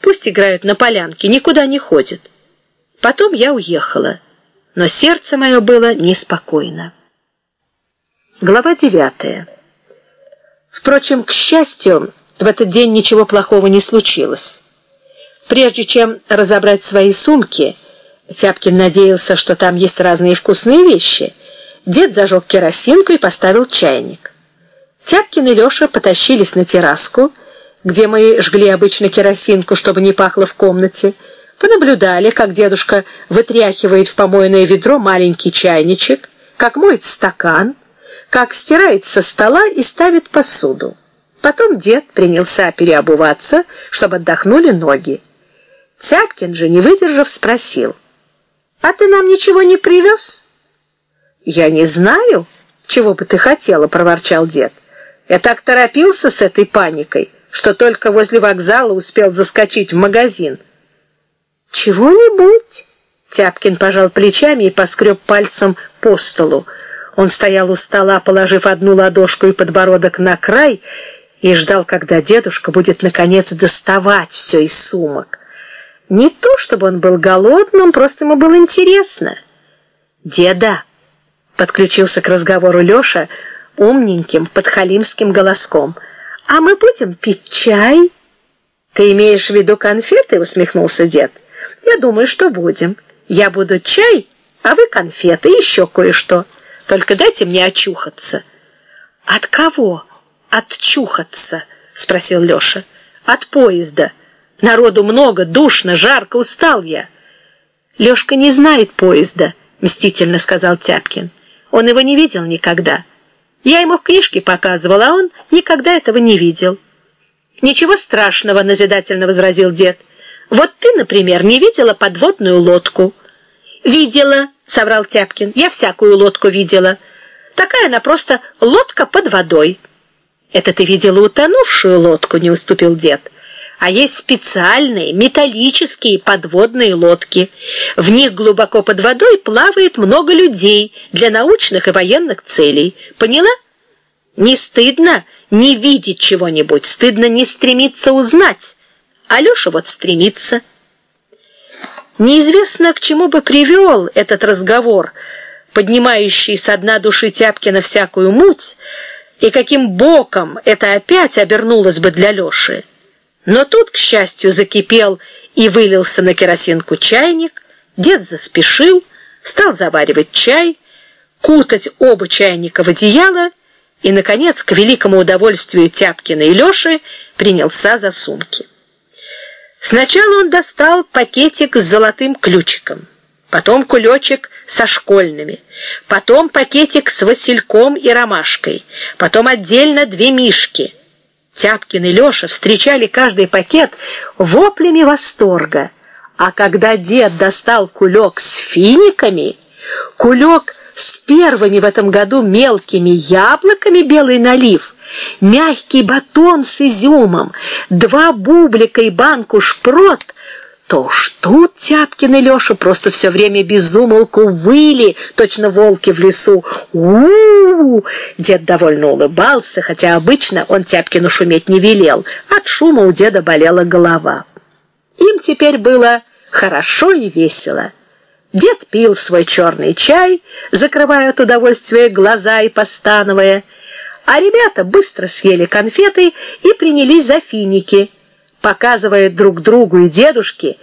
Пусть играют на полянке, никуда не ходят. Потом я уехала, но сердце мое было неспокойно. Глава девятая. Впрочем, к счастью, в этот день ничего плохого не случилось. Прежде чем разобрать свои сумки, Тяпкин надеялся, что там есть разные вкусные вещи. Дед зажег керосинку и поставил чайник. Тяпкин и Леша потащились на терраску, где мы жгли обычно керосинку, чтобы не пахло в комнате, понаблюдали, как дедушка вытряхивает в помойное ведро маленький чайничек, как моет стакан, как стирает со стола и ставит посуду. Потом дед принялся переобуваться, чтобы отдохнули ноги. Тяпкин же, не выдержав, спросил, «А ты нам ничего не привез?» «Я не знаю, чего бы ты хотела», — проворчал дед. «Я так торопился с этой паникой, что только возле вокзала успел заскочить в магазин». «Чего-нибудь?» Тяпкин пожал плечами и поскреб пальцем по столу. Он стоял у стола, положив одну ладошку и подбородок на край, и ждал, когда дедушка будет, наконец, доставать все из сумок. Не то, чтобы он был голодным, просто ему было интересно. «Деда!» — подключился к разговору Леша умненьким подхалимским голоском. «А мы будем пить чай?» «Ты имеешь в виду конфеты?» — усмехнулся дед. «Я думаю, что будем. Я буду чай, а вы конфеты еще кое-что. Только дайте мне очухаться». «От кого?» «Отчухаться?» — спросил Леша. «От поезда». Народу много, душно, жарко, устал я. Лёшка не знает поезда, мстительно сказал Тяпкин. Он его не видел никогда. Я ему в книжке показывал, а он никогда этого не видел. Ничего страшного, назидательно возразил дед. Вот ты, например, не видела подводную лодку. Видела, соврал Тяпкин. Я всякую лодку видела. Такая она просто лодка под водой. Это ты видела утонувшую лодку, не уступил дед а есть специальные металлические подводные лодки. В них глубоко под водой плавает много людей для научных и военных целей. Поняла? Не стыдно не видеть чего-нибудь, стыдно не стремиться узнать. Алёша вот стремится. Неизвестно, к чему бы привел этот разговор, поднимающий со дна души Тяпкина всякую муть, и каким боком это опять обернулось бы для Лёши. Но тут, к счастью, закипел и вылился на керосинку чайник, дед заспешил, стал заваривать чай, кутать оба чайника в одеяло и, наконец, к великому удовольствию Тяпкина и Леши, принялся за сумки. Сначала он достал пакетик с золотым ключиком, потом кулечек со школьными, потом пакетик с васильком и ромашкой, потом отдельно две мишки — Тяпкин и Леша встречали каждый пакет воплями восторга. А когда дед достал кулек с финиками, кулек с первыми в этом году мелкими яблоками белый налив, мягкий батон с изюмом, два бублика и банку шпрот, то уж тут Тяпкин и Леша просто все время безумолку выли, точно волки в лесу. у у, -у Дед довольно улыбался, хотя обычно он Тяпкину шуметь не велел. От шума у деда болела голова. Им теперь было хорошо и весело. Дед пил свой черный чай, закрывая от удовольствия глаза и постановая, а ребята быстро съели конфеты и принялись за финики – показывая друг другу и дедушке